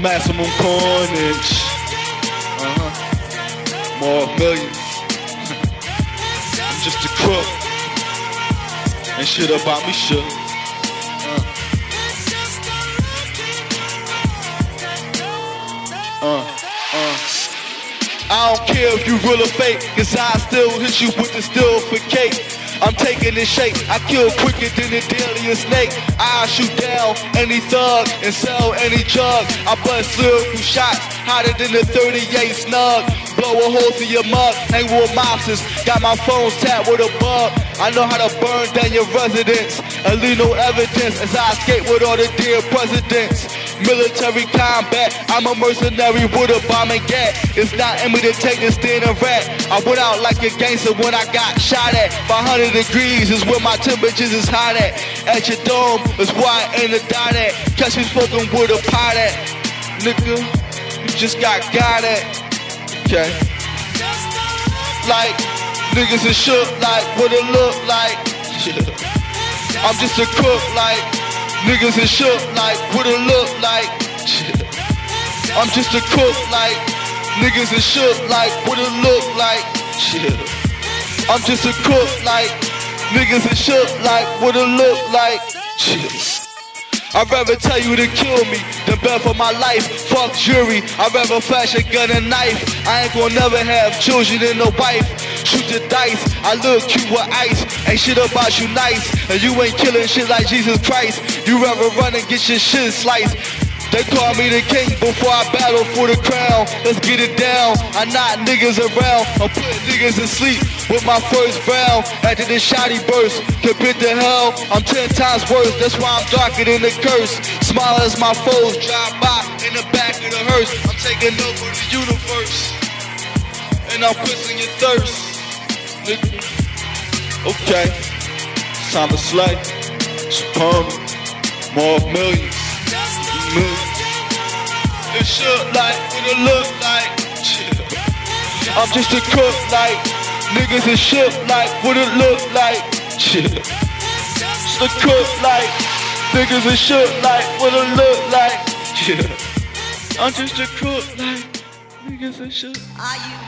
maximum carnage. Uh-huh. More millions. I'm just a crook. And shit about me shook. Uh. Uh, uh. I don't care if you real or fake, cause I still hit you with the steel for cake. I'm taking this shape, I kill quicker than the deadliest snake. I shoot down any thug and sell any drug. I bust lyrical shots hotter than the 38 snug. Blow a hole through your mug, hang with mobsters. Got my phone tapped with a bug. I know how to burn down your residence and leave no evidence as I escape with all the dear presidents. Military combat, I'm a mercenary with a bomb and gat. It's not in me to take this stand and rat. I went out like a gangster when I got shot at. 500 degrees is where my temperatures is hot at. At your dome is where I ain't a dot at. Catch me smoking with a pot at. Nigga, you just got got at. Okay. Like, niggas is shook like what it look like. I'm just a crook like niggas is shook like what it look like. I'm just a crook like niggas is shook like what it look like. I'm just a crook like niggas is shook like what it look like. I'd rather tell you to kill me than bet for my life. Fuck jury, I'd rather flash a gun and knife. I ain't gonna never have children and no wife. Shoot the dice, I look cute with ice. Ain't shit about you nice, and you ain't killing shit like Jesus Christ. You rather run and get your shit sliced. They call me the king before I battle for the crown. Let's get it down. I knock niggas around. I'm putting niggas to sleep with my first round. After the shotty burst, compared to hell, I'm ten times worse. That's why I'm darker than the curse. Smile as my foes drive by in the back of the hearse. I'm taking over the universe, and I'm quenching your thirst. Nigga. Okay, it's time to slay. Supernal, more millions. Millions. It shook like what it look like. I'm just a cook like niggas is shook like what it look like. Just a cook like niggas is shook like what it look like. I'm just a cook like niggas. Are you